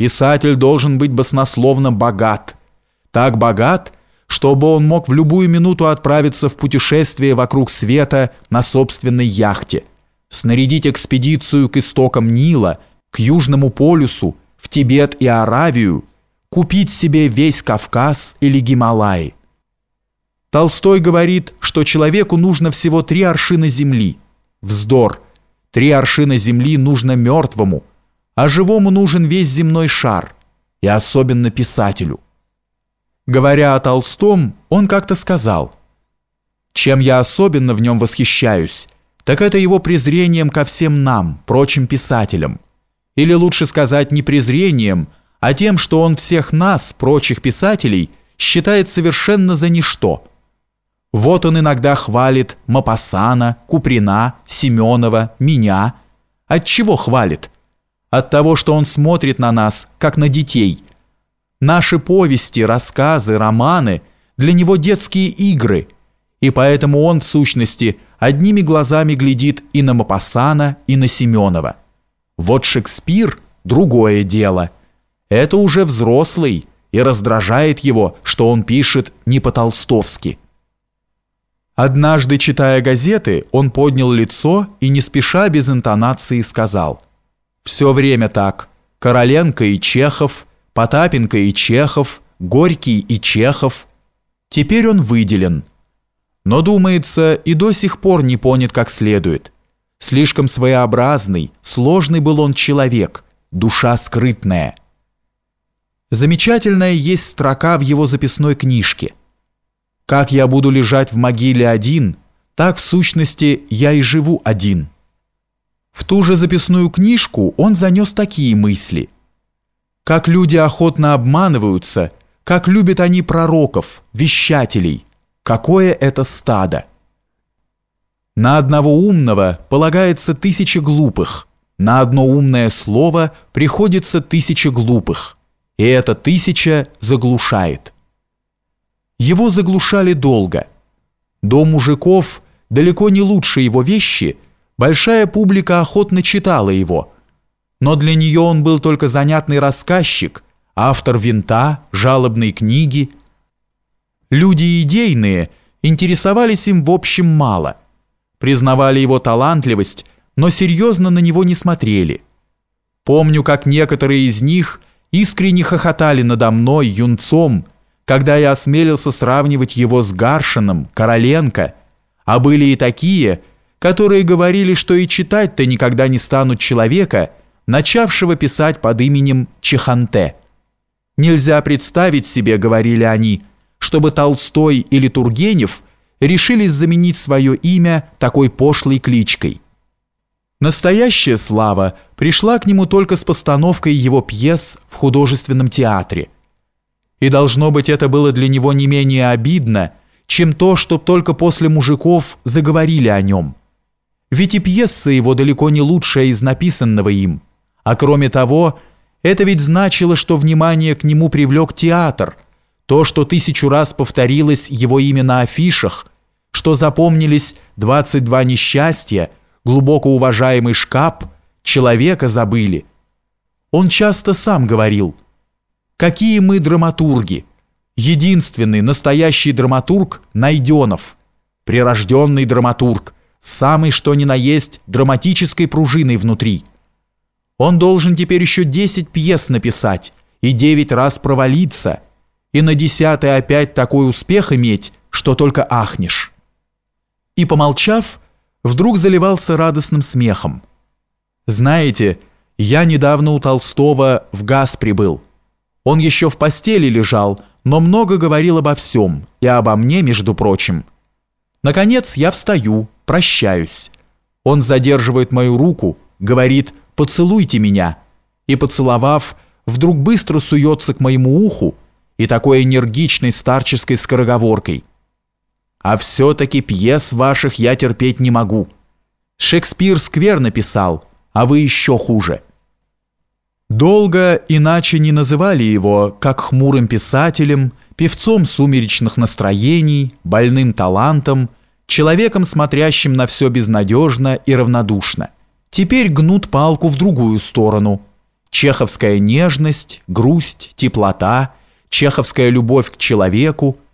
Писатель должен быть баснословно богат. Так богат, чтобы он мог в любую минуту отправиться в путешествие вокруг света на собственной яхте, снарядить экспедицию к истокам Нила, к Южному полюсу, в Тибет и Аравию, купить себе весь Кавказ или Гималаи. Толстой говорит, что человеку нужно всего три аршина земли. Вздор. Три аршина земли нужно мертвому, а живому нужен весь земной шар, и особенно писателю. Говоря о Толстом, он как-то сказал, «Чем я особенно в нем восхищаюсь, так это его презрением ко всем нам, прочим писателям. Или лучше сказать не презрением, а тем, что он всех нас, прочих писателей, считает совершенно за ничто. Вот он иногда хвалит Мапасана, Куприна, Семенова, меня. От чего хвалит? От того, что он смотрит на нас, как на детей. Наши повести, рассказы, романы для него детские игры, и поэтому он, в сущности, одними глазами глядит и на Мапасана, и на Семенова. Вот Шекспир – другое дело. Это уже взрослый, и раздражает его, что он пишет не по-толстовски. Однажды, читая газеты, он поднял лицо и не спеша без интонации сказал «Все время так. Короленко и Чехов, Потапенко и Чехов, Горький и Чехов. Теперь он выделен. Но, думается, и до сих пор не понят как следует. Слишком своеобразный, сложный был он человек, душа скрытная. Замечательная есть строка в его записной книжке – как я буду лежать в могиле один, так в сущности я и живу один. В ту же записную книжку он занес такие мысли. Как люди охотно обманываются, как любят они пророков, вещателей, какое это стадо. На одного умного полагается тысяча глупых, на одно умное слово приходится тысяча глупых, и эта тысяча заглушает. Его заглушали долго. До мужиков, далеко не лучшие его вещи, большая публика охотно читала его. Но для нее он был только занятный рассказчик, автор винта, жалобной книги. Люди идейные интересовались им в общем мало. Признавали его талантливость, но серьезно на него не смотрели. Помню, как некоторые из них искренне хохотали надо мной, юнцом, когда я осмелился сравнивать его с Гаршином, Короленко, а были и такие, которые говорили, что и читать-то никогда не станут человека, начавшего писать под именем Чеханте. Нельзя представить себе, говорили они, чтобы Толстой или Тургенев решились заменить свое имя такой пошлой кличкой. Настоящая слава пришла к нему только с постановкой его пьес в художественном театре – и должно быть, это было для него не менее обидно, чем то, что только после мужиков заговорили о нем. Ведь и пьеса его далеко не лучшая из написанного им. А кроме того, это ведь значило, что внимание к нему привлек театр, то, что тысячу раз повторилось его имя на афишах, что запомнились 22 несчастья, глубоко уважаемый шкаф, человека забыли. Он часто сам говорил – Какие мы драматурги! Единственный настоящий драматург – Найденов. Прирожденный драматург, самый что ни на есть драматической пружиной внутри. Он должен теперь еще 10 пьес написать и 9 раз провалиться, и на десятый опять такой успех иметь, что только ахнешь. И, помолчав, вдруг заливался радостным смехом. Знаете, я недавно у Толстого в ГАЗ прибыл – он еще в постели лежал, но много говорил обо всем, и обо мне, между прочим. Наконец я встаю, прощаюсь. Он задерживает мою руку, говорит «поцелуйте меня», и, поцеловав, вдруг быстро суется к моему уху и такой энергичной старческой скороговоркой. «А все-таки пьес ваших я терпеть не могу. Шекспир скверно писал, а вы еще хуже». Долго иначе не называли его, как хмурым писателем, певцом сумеречных настроений, больным талантом, человеком, смотрящим на все безнадежно и равнодушно. Теперь гнут палку в другую сторону. чеховская нежность, грусть, теплота, чеховская любовь к человеку –